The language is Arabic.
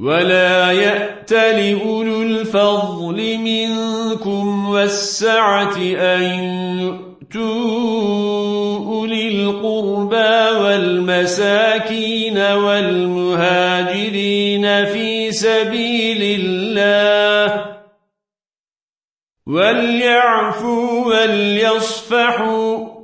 ولا يأت لأولو الفضل منكم والسعة أن يؤتوا أولي القربى والمساكين والمهاجرين في سبيل الله وليعفوا وليصفحوا